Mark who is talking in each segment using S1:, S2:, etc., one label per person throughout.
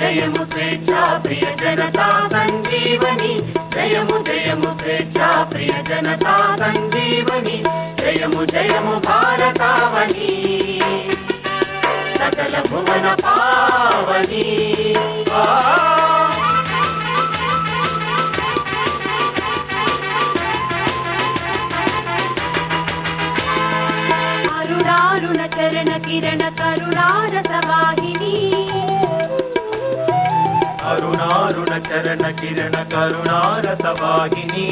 S1: జయము స్వేచ్ఛా ప్రియ జనతా సంజీవని. జయము జయము స్వేచ్ఛా ప్రియ జనతా సంజీవని. జయము జయము భారతావని. సకల భువన పావని. ఆ.
S2: అరుణారుణ చరణ కిరణ కరుణారస
S1: అరుణారుణ చరణ కిరణ కరుణారస వాహిని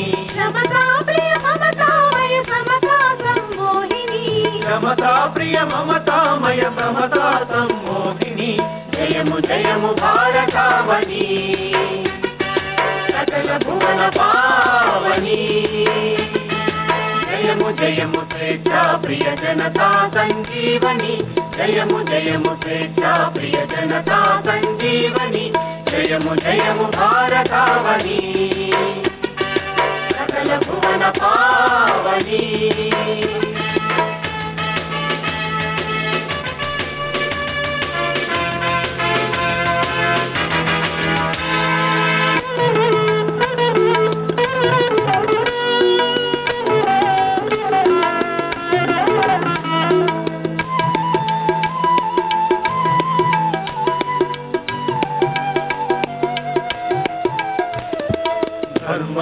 S2: సమతా ప్రియ మమతామయ సమతా సంమోహిని
S1: సమ్మోహిని జయము జయము భారతావని సకల భువన పావని. జయము జయము స్వేచ్ఛా ప్రియ జనతా సంజీవని. జయము జయము స్వేచ్ఛా ప్రియ జనతా సంజీవని. జయము జయము భారతావని సకల భువన పావని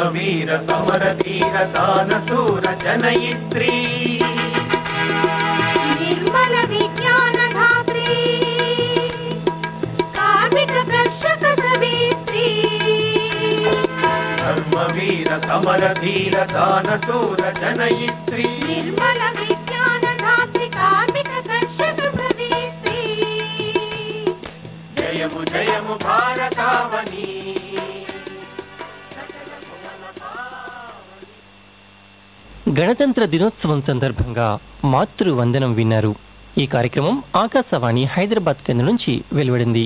S1: ధర్మవీర సమర ధీర దాన శూర జనయిత్రీ.
S2: నిర్మల విజ్ఞాన ధాత్రి. కార్మిక కర్షక సవేత్రి
S1: ధర్మవీర సమర ధీర దాన శూర జనయిత్రీ.
S2: నిర్మల విజ్ఞాన ధాత్రి కార్మిక కర్షక సవేత్రి
S1: జయము జయము భారతావని.
S3: గణతంత్ర దినోత్సవం సందర్భంగా మాతృ వందనం విన్నారు. ఈ కార్యక్రమం ఆకాశవాణి హైదరాబాద్ కేంద్రం నుంచి వెలువడింది.